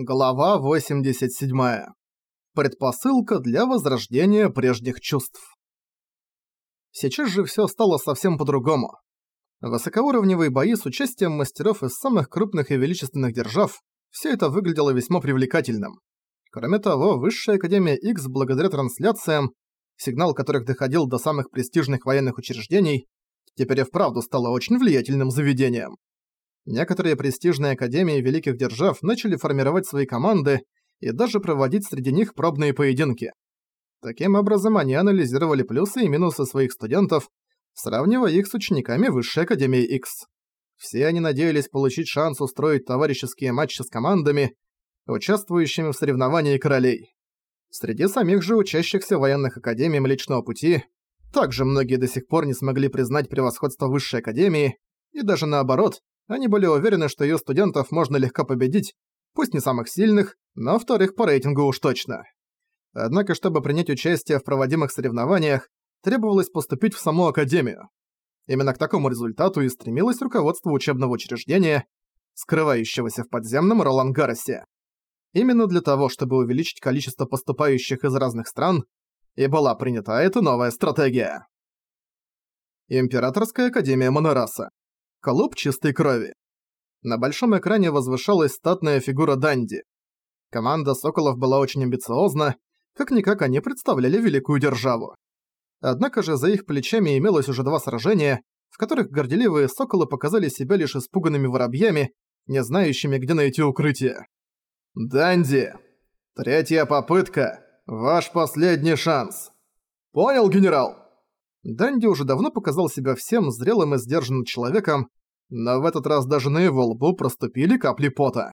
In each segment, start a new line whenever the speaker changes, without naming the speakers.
Глава 87. Предпосылка для возрождения прежних чувств. Сейчас же всё стало совсем по-другому. Высокоуровневые бои с участием мастеров из самых крупных и величественных держав – всё это выглядело весьма привлекательным. Кроме того, Высшая Академия X, благодаря трансляциям, сигнал которых доходил до самых престижных военных учреждений, теперь и вправду стала очень влиятельным заведением. Некоторые престижные академии великих держав начали формировать свои команды и даже проводить среди них пробные поединки. Таким образом, они анализировали плюсы и минусы своих студентов, сравнивая их с учениками Высшей Академии X. Все они надеялись получить шанс устроить товарищеские матчи с командами, участвующими в соревновании королей. Среди самих же учащихся военных академий Млечного Пути также многие до сих пор не смогли признать превосходство Высшей Академии, и даже наоборот, они были уверены, что её студентов можно легко победить, пусть не самых сильных, но вторых по рейтингу уж точно. Однако, чтобы принять участие в проводимых соревнованиях, требовалось поступить в саму Академию. Именно к такому результату и стремилось руководство учебного учреждения, скрывающегося в подземном Ролангаросе. Именно для того, чтобы увеличить количество поступающих из разных стран, и была принята эта новая стратегия. Императорская Академия Монораса Клуб чистой крови. На большом экране возвышалась статная фигура Данди. Команда Соколов была очень амбициозна, как-никак они представляли великую державу. Однако же за их плечами имелось уже два сражения, в которых горделивые Соколы показали себя лишь испуганными воробьями, не знающими, где найти укрытие. «Данди! Третья попытка! Ваш последний шанс!» «Понял, генерал!» Данди уже давно показал себя всем зрелым и сдержанным человеком, но в этот раз даже на его лбу проступили капли пота.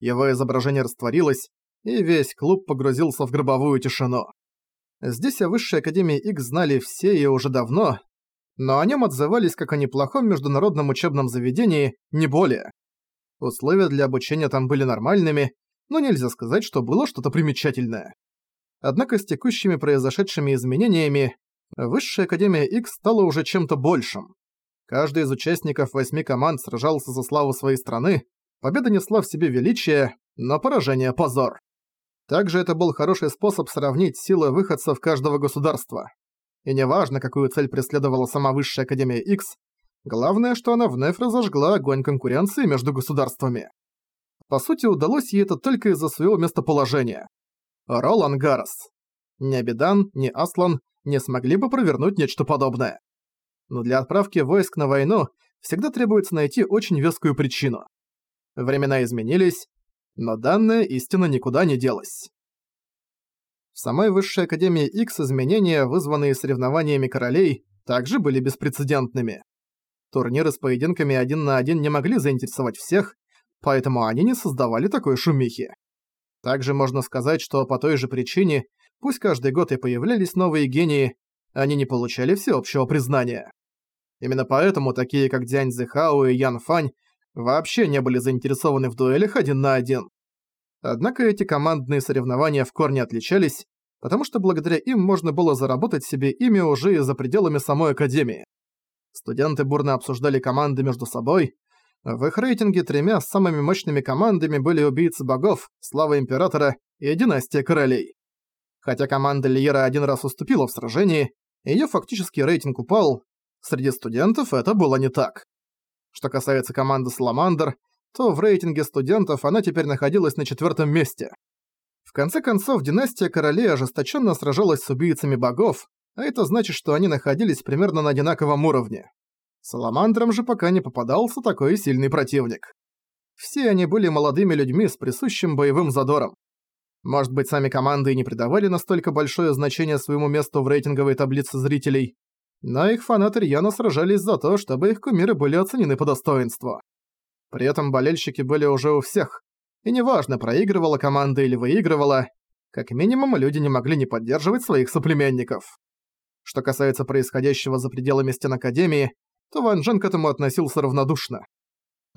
Его изображение растворилось, и весь клуб погрузился в гробовую тишину. Здесь о Высшей Академии X знали все и уже давно, но о нем отзывались как о неплохом международном учебном заведении, не более. Условия для обучения там были нормальными, но нельзя сказать, что было что-то примечательное. Однако с текущими произошедшими изменениями Высшая Академия X стала уже чем-то большим. Каждый из участников восьми команд сражался за славу своей страны, победа несла в себе величие, но поражение – позор. Также это был хороший способ сравнить силы выходцев каждого государства. И неважно, какую цель преследовала сама Высшая Академия X, главное, что она вновь разожгла огонь конкуренции между государствами. По сути, удалось ей это только из-за своего местоположения. Ролан Гаррес. Ни Абидан, ни Аслан не смогли бы провернуть нечто подобное. Но для отправки войск на войну всегда требуется найти очень вескую причину. Времена изменились, но данная истина никуда не делась. В самой Высшей Академии X изменения, вызванные соревнованиями королей, также были беспрецедентными. Турниры с поединками один на один не могли заинтересовать всех, поэтому они не создавали такой шумихи. Также можно сказать, что по той же причине Пусть каждый год и появлялись новые гении, они не получали всеобщего признания. Именно поэтому такие как Дянь Зихао и Ян Фань вообще не были заинтересованы в дуэлях один на один. Однако эти командные соревнования в корне отличались, потому что благодаря им можно было заработать себе имя уже и за пределами самой Академии. Студенты бурно обсуждали команды между собой. В их рейтинге тремя самыми мощными командами были Убийцы Богов, Слава Императора и Династия Королей. Хотя команда Лиера один раз уступила в сражении, её фактический рейтинг упал, среди студентов это было не так. Что касается команды Саламандр, то в рейтинге студентов она теперь находилась на четвёртом месте. В конце концов, династия королей ожесточенно сражалась с убийцами богов, а это значит, что они находились примерно на одинаковом уровне. Саламандрам же пока не попадался такой сильный противник. Все они были молодыми людьми с присущим боевым задором. Может быть, сами команды и не придавали настолько большое значение своему месту в рейтинговой таблице зрителей, но их фанаты рьяно сражались за то, чтобы их кумиры были оценены по достоинству. При этом болельщики были уже у всех, и неважно, проигрывала команда или выигрывала, как минимум люди не могли не поддерживать своих соплеменников. Что касается происходящего за пределами стен Академии, то Ван Джен к этому относился равнодушно.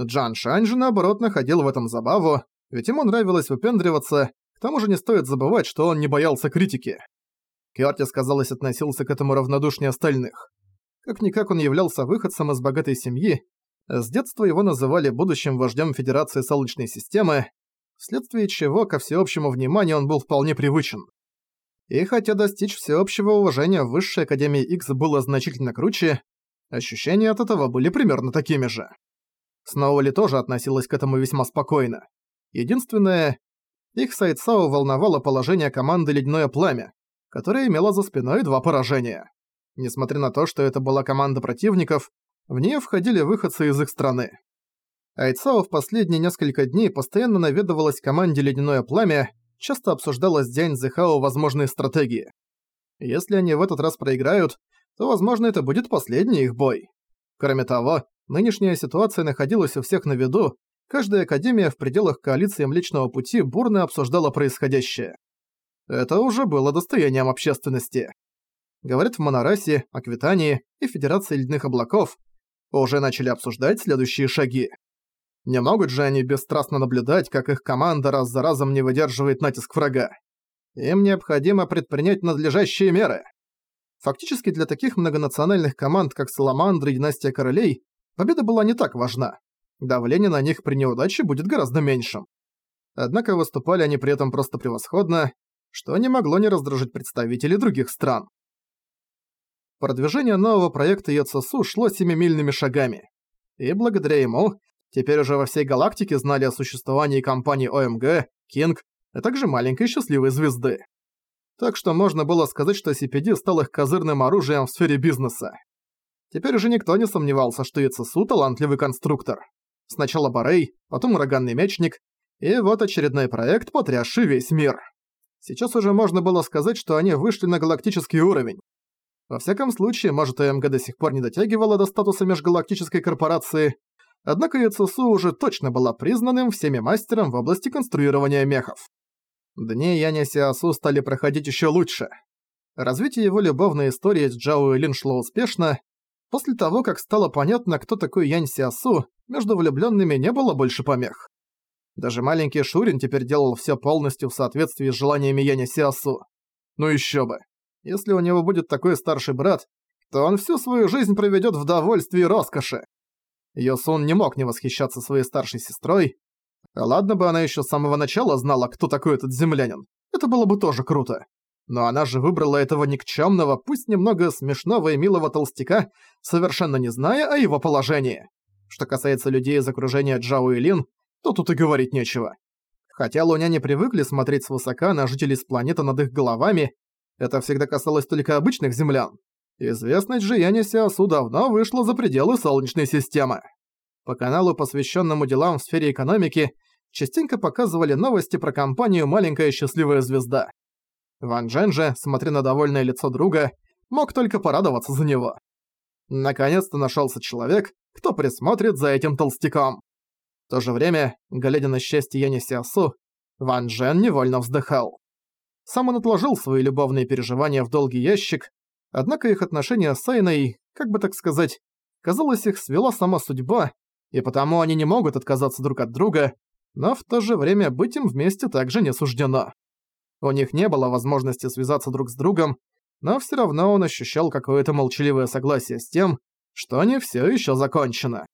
Джан Шань же наоборот находил в этом забаву, ведь ему нравилось выпендриваться, к тому же не стоит забывать, что он не боялся критики. Кертис, казалось, относился к этому равнодушнее остальных. Как-никак он являлся выходцем из богатой семьи, с детства его называли будущим вождем Федерации Солнечной системы. вследствие чего ко всеобщему вниманию он был вполне привычен. И хотя достичь всеобщего уважения в Высшей Академии X было значительно круче, ощущения от этого были примерно такими же. Сноули тоже относилась к этому весьма спокойно. Единственное, их Сайцао волновало положение команды «Ледяное пламя», которая имела за спиной два поражения. Несмотря на то, что это была команда противников, в нее входили выходцы из их страны. Айцао в последние несколько дней постоянно наведывалась команде «Ледяное пламя», часто обсуждала с Дянь Зихао возможные стратегии. Если они в этот раз проиграют, то, возможно, это будет последний их бой. Кроме того, нынешняя ситуация находилась у всех на виду, каждая академия в пределах коалиции Млечного Пути бурно обсуждала происходящее. Это уже было достоянием общественности. Говорят, в Монорасе, Аквитании и Федерации Ледяных Облаков уже начали обсуждать следующие шаги. Не могут же они бесстрастно наблюдать, как их команда раз за разом не выдерживает натиск врага. Им необходимо предпринять надлежащие меры. Фактически для таких многонациональных команд, как Саламандра и Династия Королей, победа была не так важна давление на них при неудаче будет гораздо меньшим. Однако выступали они при этом просто превосходно, что не могло не раздражить представителей других стран. Продвижение нового проекта Йоцесу шло семимильными шагами. И благодаря ему, теперь уже во всей галактике знали о существовании компании ОМГ, Кинг, а также маленькой счастливой звезды. Так что можно было сказать, что CPD стал их козырным оружием в сфере бизнеса. Теперь уже никто не сомневался, что Яцесу талантливый конструктор. Сначала Барей, потом Ураганный Мечник, и вот очередной проект, потрясший весь мир. Сейчас уже можно было сказать, что они вышли на галактический уровень. Во всяком случае, может, АМГ до сих пор не дотягивала до статуса межгалактической корпорации, однако ЯЦСУ уже точно была признанным всеми мастером в области конструирования мехов. Дни Яня Сиасу стали проходить еще лучше. Развитие его любовной истории с Джао Лин шло успешно. После того, как стало понятно, кто такой Янь Сиасу, между влюбленными не было больше помех. Даже маленький Шурин теперь делал все полностью в соответствии с желаниями Яня Сиасу. Ну еще бы. Если у него будет такой старший брат, то он всю свою жизнь проведет в довольстве и роскоши. Йосун не мог не восхищаться своей старшей сестрой. Ладно бы она еще с самого начала знала, кто такой этот землянин. Это было бы тоже круто. Но она же выбрала этого никчемного, пусть немного смешного и милого толстяка, совершенно не зная о его положении. Что касается людей из окружения Джао и Лин, то тут и говорить нечего. Хотя луняне привыкли смотреть свысока на жителей с планеты над их головами, это всегда касалось только обычных землян. Известность же Яни Сиасу давно вышла за пределы Солнечной системы. По каналу, посвященному делам в сфере экономики, частенько показывали новости про компанию «Маленькая счастливая звезда». Ван Джен же, смотря на довольное лицо друга, мог только порадоваться за него. Наконец-то нашелся человек, кто присмотрит за этим толстяком. В то же время, глядя на счастье Яни Сиасу, Ван Джен невольно вздыхал. Сам он отложил свои любовные переживания в долгий ящик, однако их отношения с Айной, как бы так сказать, казалось, их свела сама судьба, и потому они не могут отказаться друг от друга, но в то же время быть им вместе также не суждено. У них не было возможности связаться друг с другом, но все равно он ощущал какое-то молчаливое согласие с тем, что не все еще закончено.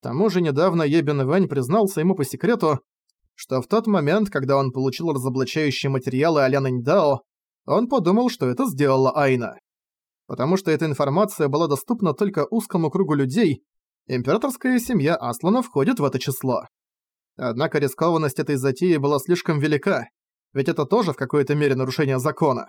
К тому же недавно Ебен Вэнь признался ему по секрету, что в тот момент, когда он получил разоблачающие материалы о Лян Дао, он подумал, что это сделала Айна. Потому что эта информация была доступна только узкому кругу людей, императорская семья Аслана входит в это число. Однако рискованность этой затеи была слишком велика, ведь это тоже в какой-то мере нарушение закона.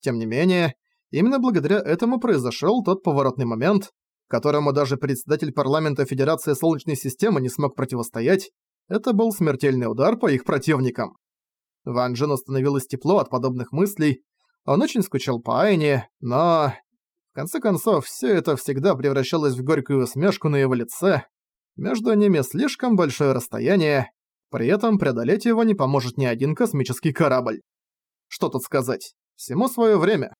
Тем не менее, именно благодаря этому произошел тот поворотный момент, которому даже председатель парламента Федерации Солнечной системы не смог противостоять, это был смертельный удар по их противникам. Ван Джену становилось тепло от подобных мыслей, он очень скучал по Айне, но... В конце концов, все это всегда превращалось в горькую усмешку на его лице. Между ними слишком большое расстояние, при этом преодолеть его не поможет ни один космический корабль. Что тут сказать? Всему свое время.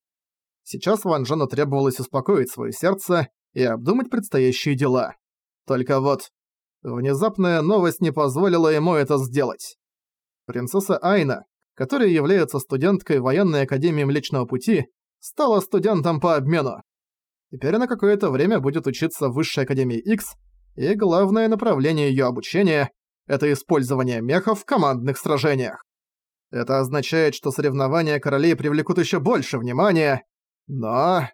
Сейчас Ван Джену требовалось успокоить свое сердце и обдумать предстоящие дела. Только вот... Внезапная новость не позволила ему это сделать. Принцесса Айна, которая является студенткой военной академии Млечного Пути, стала студентом по обмену. Теперь она какое-то время будет учиться в Высшей Академии X, и главное направление ее обучения это использование мехов в командных сражениях. Это означает, что соревнования королей привлекут еще больше внимания, но...